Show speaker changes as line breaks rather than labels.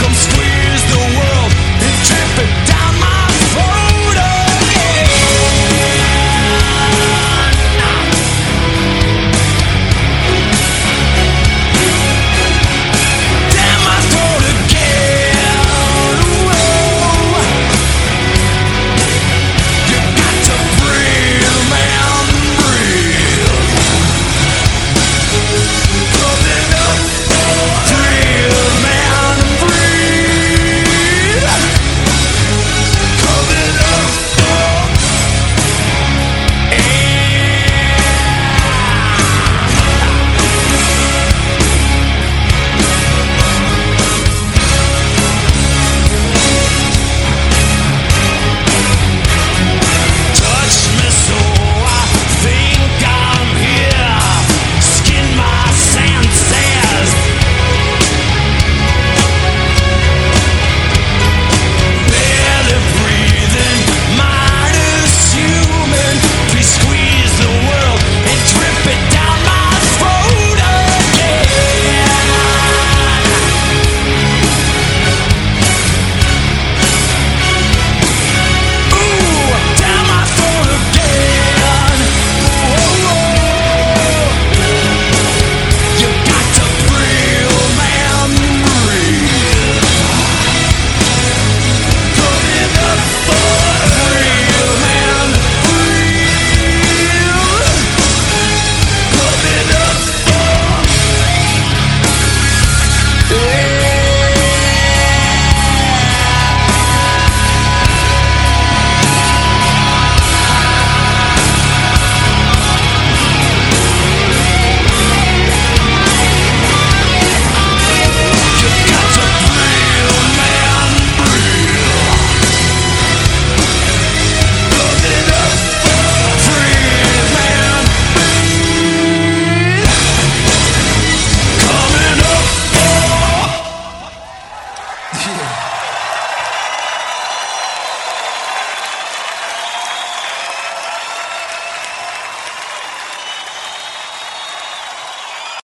come straight.